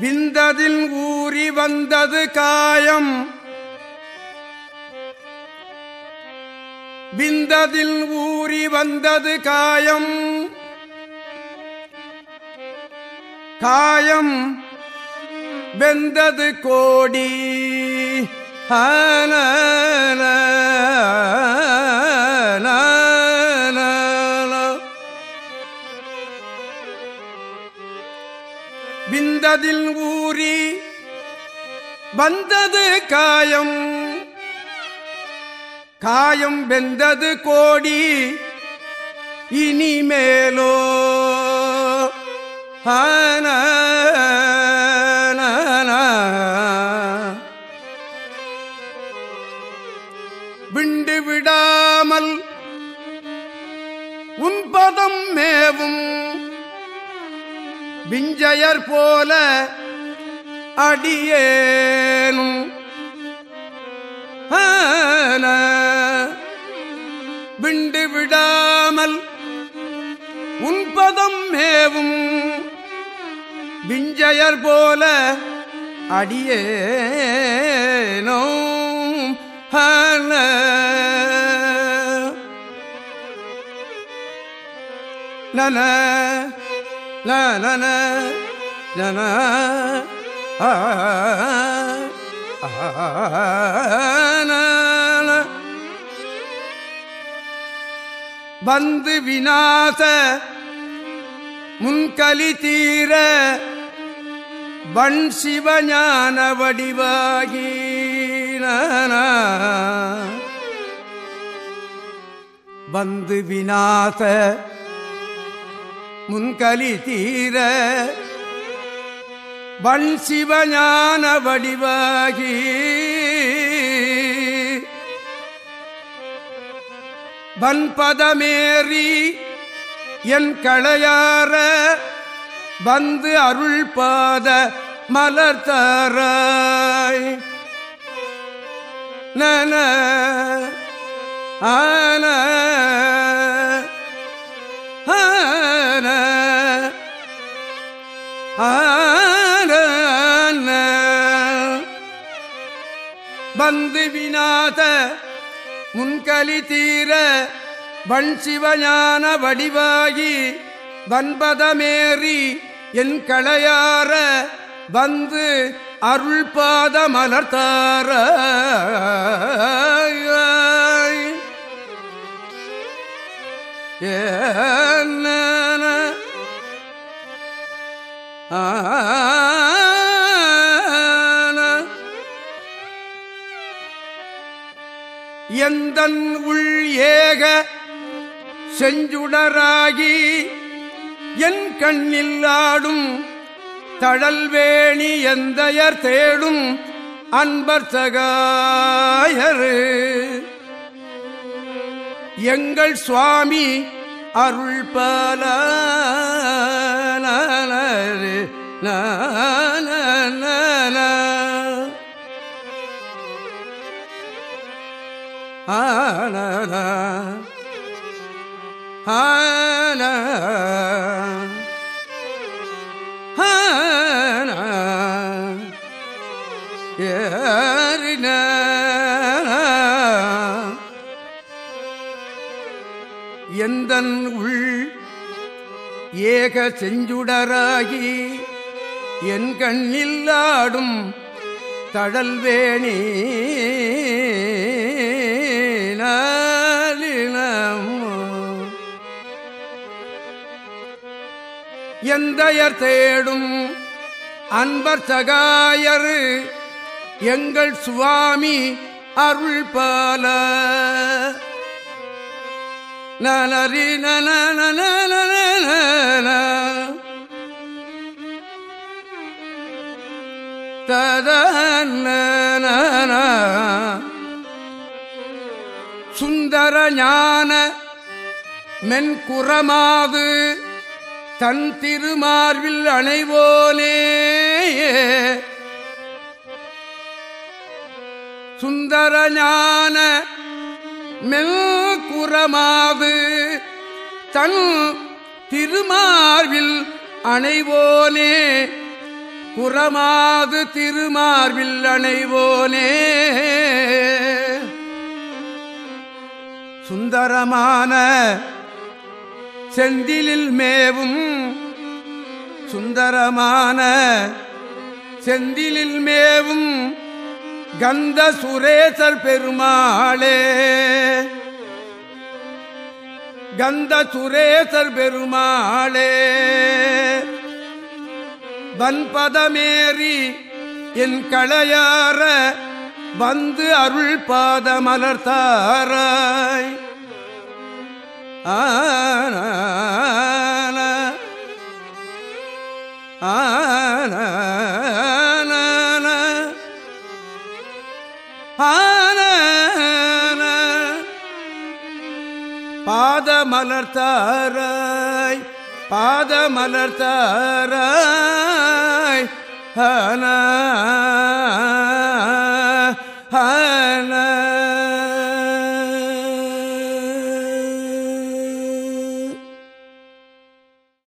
விந்ததில் ஊறி வந்தது காயம். விந்ததில் ஊறி வந்தது காயம். காயம் வெந்தது கோடி. விந்ததில் ஊறி வந்தது காயம். காயம் வெந்தது கோடி இனிமேலோ. ஆன விண்டு விடாமல் உன்பதம் மேவும் விஞ்சயர் போல அடியேனும். விண்டு விடாமல் உன்பதம் மேவும் விஞ்சயர் போல அடியேனோ. நன நன நன ஆ வந்து விநாச முன்கலி தீர வன் சிவஞான வடிவாகி வந்து விநாச முன்கலி தீர வன் சிவஞான வடிவாகி. வன்பதமேறி என் களையார வந்து அருள் பாத மலர்த்தாராய் நன ஆன வந்து விநாத முன்கலி தீர வண் சிவஞான வடிவாகி வன்பதமேறி என் களையார வந்து அருள்பாத மலர்த்தார எந்தன் உள் ஏக செஞ்சுடராகி என் கண்ணில்லாடும் தழல்வேணி எந்தையர் தேடும் அன்பர் சகாயரு. எங்கள் சுவாமி அருள் பல ஏறின எந்தன் உள் ஏக செஞ்சுடராகி என் கண்ணில் ஆடும் தழல்வேணி நாளினமோ எந்தையர் தேடும் அன்பர் சகாயர் எங்கள் சுவாமி அருள் பால. நலரி நல ததன சுந்தர ஞான மென்குறமாது தன் திருமார்வில் அணைவோனே. சுந்தர ஞான மெல்குறமாது தன் திருமார்வில் அணைவோனே. குறமாது திருமார்வில் அணைவோனே. சுந்தரமான செந்திலில் மேவும். சுந்தரமான செந்திலில் மேவும். கந்த சுரேசர் பெருமாளே. கந்த சுரேசர் பெருமாளே. வன்பதமேறி என் களையாற வந்து அருள் பாத மலர்த்தாராய் ஆன ஆன பாத மலர்த்தாராய் பாத மலர்த்தாராய் ஹன